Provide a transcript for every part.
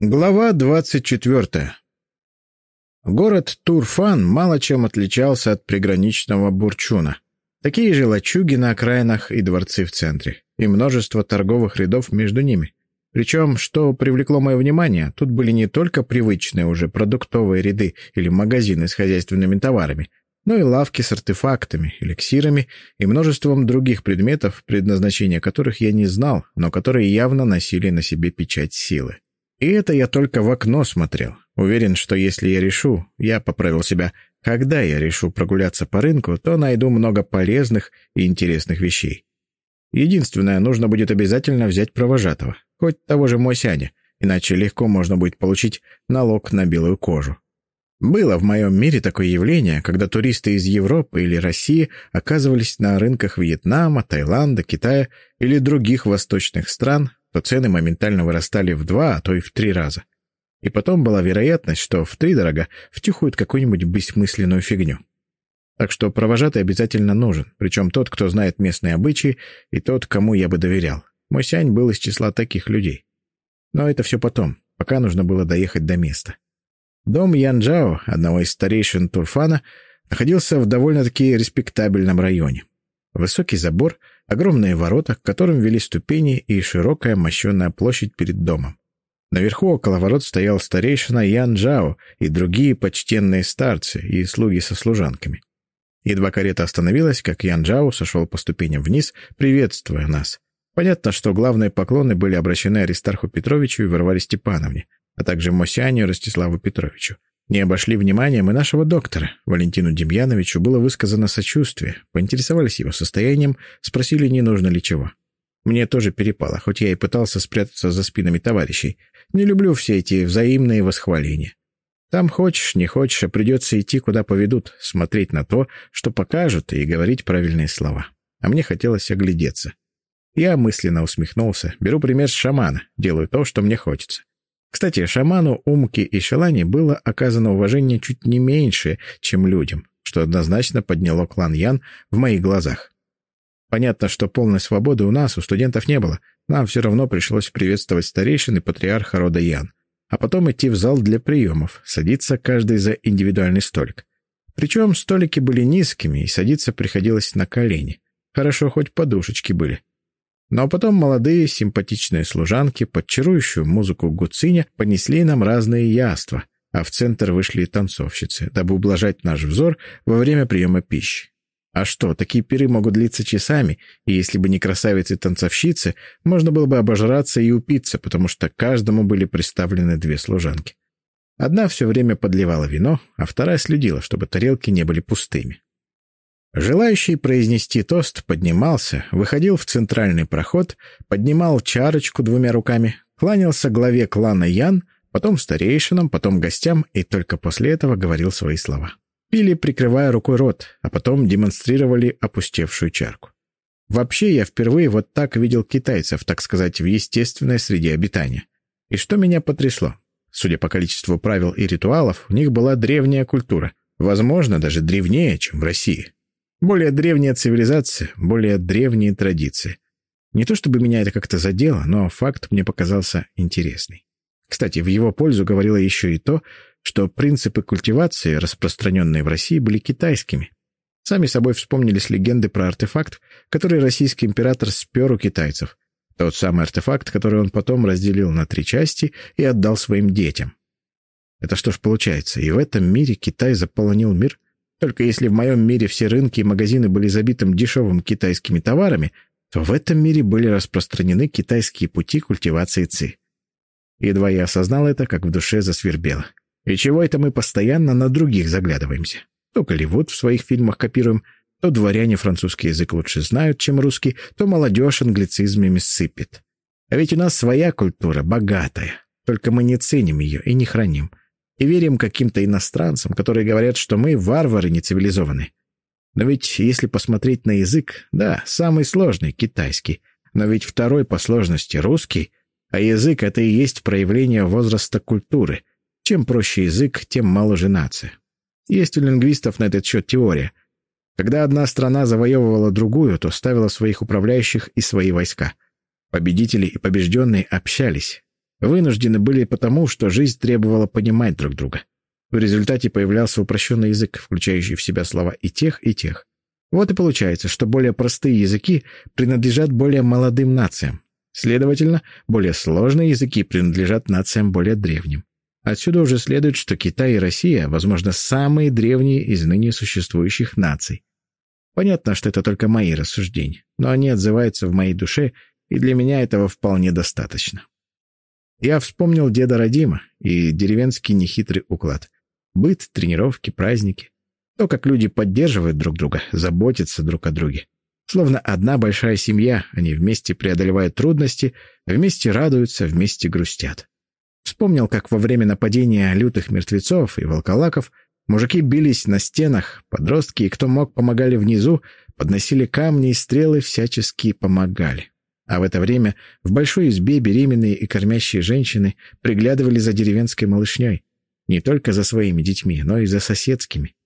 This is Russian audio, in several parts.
Глава 24. Город Турфан мало чем отличался от приграничного Бурчуна. Такие же лачуги на окраинах и дворцы в центре, и множество торговых рядов между ними. Причем, что привлекло мое внимание, тут были не только привычные уже продуктовые ряды или магазины с хозяйственными товарами, но и лавки с артефактами, эликсирами и множеством других предметов, предназначения которых я не знал, но которые явно носили на себе печать силы. И это я только в окно смотрел. Уверен, что если я решу, я поправил себя, когда я решу прогуляться по рынку, то найду много полезных и интересных вещей. Единственное, нужно будет обязательно взять провожатого, хоть того же Мосяня, иначе легко можно будет получить налог на белую кожу. Было в моем мире такое явление, когда туристы из Европы или России оказывались на рынках Вьетнама, Таиланда, Китая или других восточных стран, то цены моментально вырастали в два, а то и в три раза. И потом была вероятность, что в три дорога втюхают какую-нибудь бессмысленную фигню. Так что провожатый обязательно нужен, причем тот, кто знает местные обычаи, и тот, кому я бы доверял. Мой сянь был из числа таких людей. Но это все потом, пока нужно было доехать до места. Дом Янджао, одного из старейшин Турфана, находился в довольно-таки респектабельном районе. Высокий забор, огромные ворота, к которым вели ступени и широкая мощенная площадь перед домом. Наверху около ворот стоял старейшина Ян Джао и другие почтенные старцы и слуги со служанками. Едва карета остановилась, как Ян Джао сошел по ступеням вниз, приветствуя нас. Понятно, что главные поклоны были обращены Аристарху Петровичу и Варваре Степановне, а также Мосянию Ростиславу Петровичу. Не обошли вниманием и нашего доктора. Валентину Демьяновичу было высказано сочувствие, поинтересовались его состоянием, спросили, не нужно ли чего. Мне тоже перепало, хоть я и пытался спрятаться за спинами товарищей. Не люблю все эти взаимные восхваления. Там хочешь, не хочешь, а придется идти, куда поведут, смотреть на то, что покажут, и говорить правильные слова. А мне хотелось оглядеться. Я мысленно усмехнулся, беру пример с шамана, делаю то, что мне хочется. Кстати, шаману Умки и Шелани было оказано уважение чуть не меньше, чем людям, что однозначно подняло клан Ян в моих глазах. Понятно, что полной свободы у нас, у студентов не было. Нам все равно пришлось приветствовать старейшин и патриарха рода Ян. А потом идти в зал для приемов, садиться каждый за индивидуальный столик. Причем столики были низкими, и садиться приходилось на колени. Хорошо, хоть подушечки были. Но потом молодые симпатичные служанки под чарующую музыку гуциня понесли нам разные яства, а в центр вышли танцовщицы, дабы ублажать наш взор во время приема пищи. А что, такие пиры могут длиться часами, и если бы не красавицы-танцовщицы, можно было бы обожраться и упиться, потому что каждому были представлены две служанки. Одна все время подливала вино, а вторая следила, чтобы тарелки не были пустыми. Желающий произнести тост поднимался, выходил в центральный проход, поднимал чарочку двумя руками, кланялся главе клана Ян, потом старейшинам, потом гостям и только после этого говорил свои слова. Пили, прикрывая рукой рот, а потом демонстрировали опустевшую чарку. Вообще, я впервые вот так видел китайцев, так сказать, в естественной среде обитания. И что меня потрясло? Судя по количеству правил и ритуалов, у них была древняя культура, возможно, даже древнее, чем в России. Более древняя цивилизация, более древние традиции. Не то чтобы меня это как-то задело, но факт мне показался интересный. Кстати, в его пользу говорило еще и то, что принципы культивации, распространенные в России, были китайскими. Сами собой вспомнились легенды про артефакт, который российский император спер у китайцев. Тот самый артефакт, который он потом разделил на три части и отдал своим детям. Это что ж получается, и в этом мире Китай заполонил мир только если в моем мире все рынки и магазины были забитым дешевым китайскими товарами, то в этом мире были распространены китайские пути культивации ци. Едва я осознал это, как в душе засвербело. И чего это мы постоянно на других заглядываемся? То Голливуд в своих фильмах копируем, то дворяне французский язык лучше знают, чем русский, то молодежь англицизмами сыпет. А ведь у нас своя культура, богатая, только мы не ценим ее и не храним и верим каким-то иностранцам, которые говорят, что мы варвары нецивилизованные. Но ведь если посмотреть на язык, да, самый сложный — китайский, но ведь второй по сложности — русский, а язык — это и есть проявление возраста культуры. Чем проще язык, тем моложе нация. Есть у лингвистов на этот счет теория. Когда одна страна завоевывала другую, то ставила своих управляющих и свои войска. Победители и побежденные общались. Вынуждены были потому, что жизнь требовала понимать друг друга. В результате появлялся упрощенный язык, включающий в себя слова и тех, и тех. Вот и получается, что более простые языки принадлежат более молодым нациям. Следовательно, более сложные языки принадлежат нациям более древним. Отсюда уже следует, что Китай и Россия, возможно, самые древние из ныне существующих наций. Понятно, что это только мои рассуждения, но они отзываются в моей душе, и для меня этого вполне достаточно. Я вспомнил деда Родима и деревенский нехитрый уклад. Быт, тренировки, праздники. То, как люди поддерживают друг друга, заботятся друг о друге. Словно одна большая семья, они вместе преодолевают трудности, вместе радуются, вместе грустят. Вспомнил, как во время нападения лютых мертвецов и волколаков мужики бились на стенах, подростки и кто мог помогали внизу, подносили камни и стрелы, всячески помогали. А в это время в большой избе беременные и кормящие женщины приглядывали за деревенской малышней. Не только за своими детьми, но и за соседскими.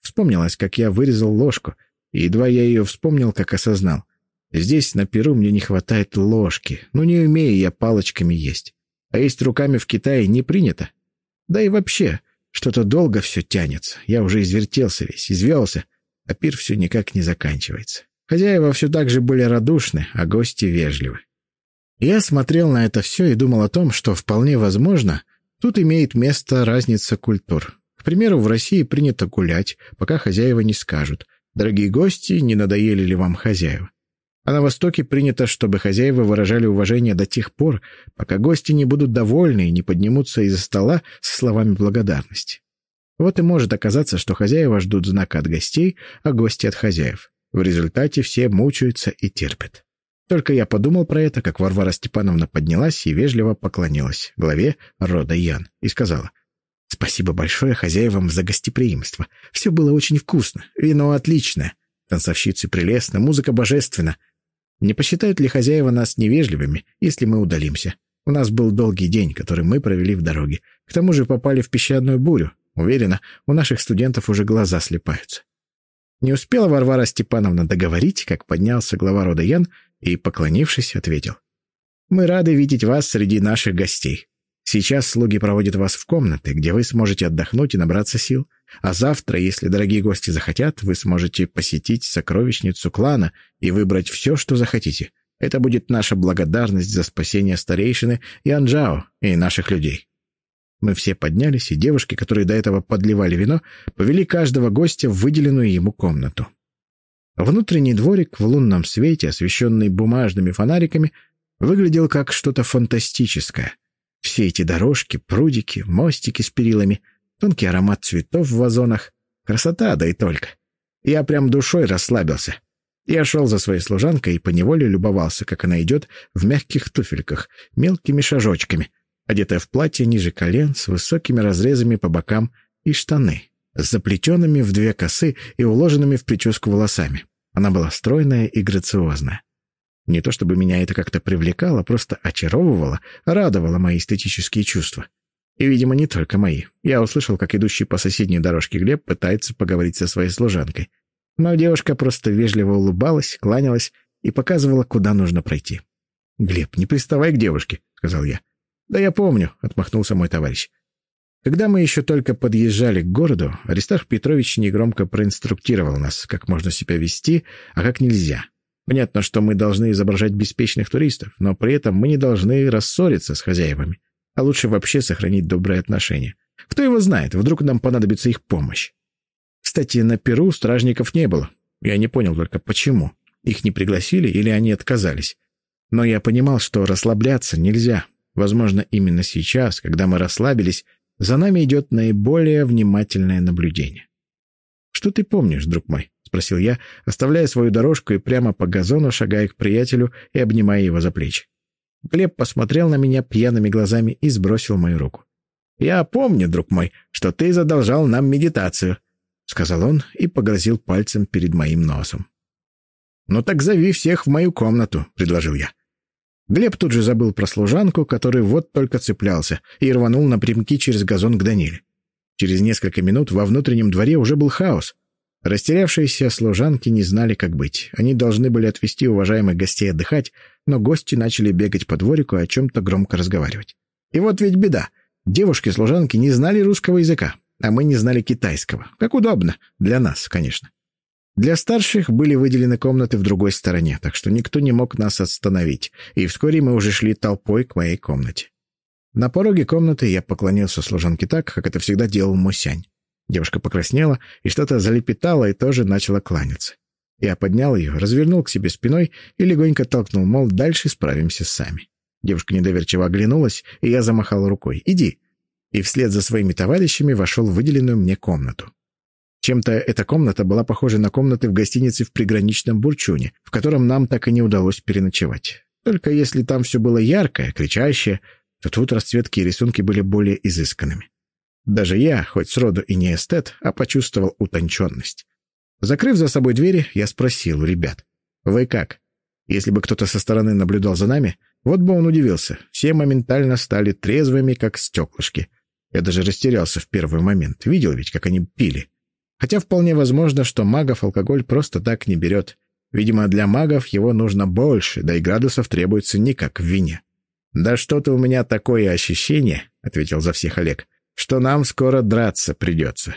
Вспомнилось, как я вырезал ложку, и едва я ее вспомнил, как осознал. Здесь, на Перу, мне не хватает ложки, но не умею я палочками есть. А есть руками в Китае не принято. Да и вообще, что-то долго все тянется. Я уже извертелся весь, извелся, а пир все никак не заканчивается. Хозяева все так же были радушны, а гости вежливы. Я смотрел на это все и думал о том, что вполне возможно, тут имеет место разница культур. К примеру, в России принято гулять, пока хозяева не скажут. «Дорогие гости, не надоели ли вам хозяева?» А на Востоке принято, чтобы хозяева выражали уважение до тех пор, пока гости не будут довольны и не поднимутся из-за стола со словами благодарности. Вот и может оказаться, что хозяева ждут знака от гостей, а гости от хозяев. В результате все мучаются и терпят. Только я подумал про это, как Варвара Степановна поднялась и вежливо поклонилась главе рода Ян и сказала «Спасибо большое хозяевам за гостеприимство. Все было очень вкусно, вино отличное, танцовщицы прелестно, музыка божественна. Не посчитают ли хозяева нас невежливыми, если мы удалимся? У нас был долгий день, который мы провели в дороге. К тому же попали в песчаную бурю. Уверена, у наших студентов уже глаза слепаются. Не успела Варвара Степановна договорить, как поднялся глава рода Ян и, поклонившись, ответил. «Мы рады видеть вас среди наших гостей. Сейчас слуги проводят вас в комнаты, где вы сможете отдохнуть и набраться сил. А завтра, если дорогие гости захотят, вы сможете посетить сокровищницу клана и выбрать все, что захотите. Это будет наша благодарность за спасение старейшины и Анджао, и наших людей. Мы все поднялись, и девушки, которые до этого подливали вино, повели каждого гостя в выделенную ему комнату. Внутренний дворик в лунном свете, освещенный бумажными фонариками, выглядел как что-то фантастическое. Все эти дорожки, прудики, мостики с перилами — тонкий аромат цветов в вазонах. Красота, да и только. Я прям душой расслабился. Я шел за своей служанкой и поневоле любовался, как она идет в мягких туфельках, мелкими шажочками, одетая в платье ниже колен, с высокими разрезами по бокам и штаны, с заплетенными в две косы и уложенными в прическу волосами. Она была стройная и грациозная. Не то чтобы меня это как-то привлекало, просто очаровывало, радовало мои эстетические чувства. И, видимо, не только мои. Я услышал, как идущий по соседней дорожке Глеб пытается поговорить со своей служанкой. Но девушка просто вежливо улыбалась, кланялась и показывала, куда нужно пройти. «Глеб, не приставай к девушке», — сказал я. «Да я помню», — отмахнулся мой товарищ. Когда мы еще только подъезжали к городу, Аристарх Петрович негромко проинструктировал нас, как можно себя вести, а как нельзя. Понятно, что мы должны изображать беспечных туристов, но при этом мы не должны рассориться с хозяевами а лучше вообще сохранить добрые отношения. Кто его знает, вдруг нам понадобится их помощь. Кстати, на Перу стражников не было. Я не понял только, почему. Их не пригласили или они отказались. Но я понимал, что расслабляться нельзя. Возможно, именно сейчас, когда мы расслабились, за нами идет наиболее внимательное наблюдение. «Что ты помнишь, друг мой?» — спросил я, оставляя свою дорожку и прямо по газону шагая к приятелю и обнимая его за плечи. Глеб посмотрел на меня пьяными глазами и сбросил мою руку. «Я помню, друг мой, что ты задолжал нам медитацию», — сказал он и погрозил пальцем перед моим носом. «Ну так зови всех в мою комнату», — предложил я. Глеб тут же забыл про служанку, который вот только цеплялся, и рванул напрямки через газон к Даниле. Через несколько минут во внутреннем дворе уже был хаос. Растерявшиеся служанки не знали, как быть. Они должны были отвезти уважаемых гостей отдыхать, но гости начали бегать по дворику и о чем-то громко разговаривать. И вот ведь беда. Девушки-служанки не знали русского языка, а мы не знали китайского. Как удобно. Для нас, конечно. Для старших были выделены комнаты в другой стороне, так что никто не мог нас остановить, и вскоре мы уже шли толпой к моей комнате. На пороге комнаты я поклонился служанке так, как это всегда делал Мусянь. Девушка покраснела и что-то залепетала и тоже начала кланяться. Я поднял ее, развернул к себе спиной и легонько толкнул, мол, дальше справимся сами. Девушка недоверчиво оглянулась, и я замахал рукой. «Иди!» И вслед за своими товарищами вошел в выделенную мне комнату. Чем-то эта комната была похожа на комнаты в гостинице в приграничном Бурчуне, в котором нам так и не удалось переночевать. Только если там все было яркое, кричащее, то тут расцветки и рисунки были более изысканными. Даже я, хоть сроду и не эстет, а почувствовал утонченность. Закрыв за собой двери, я спросил у ребят, «Вы как?» Если бы кто-то со стороны наблюдал за нами, вот бы он удивился. Все моментально стали трезвыми, как стеклышки. Я даже растерялся в первый момент. Видел ведь, как они пили. Хотя вполне возможно, что магов алкоголь просто так не берет. Видимо, для магов его нужно больше, да и градусов требуется не как в вине. «Да что-то у меня такое ощущение», — ответил за всех Олег, — «что нам скоро драться придется.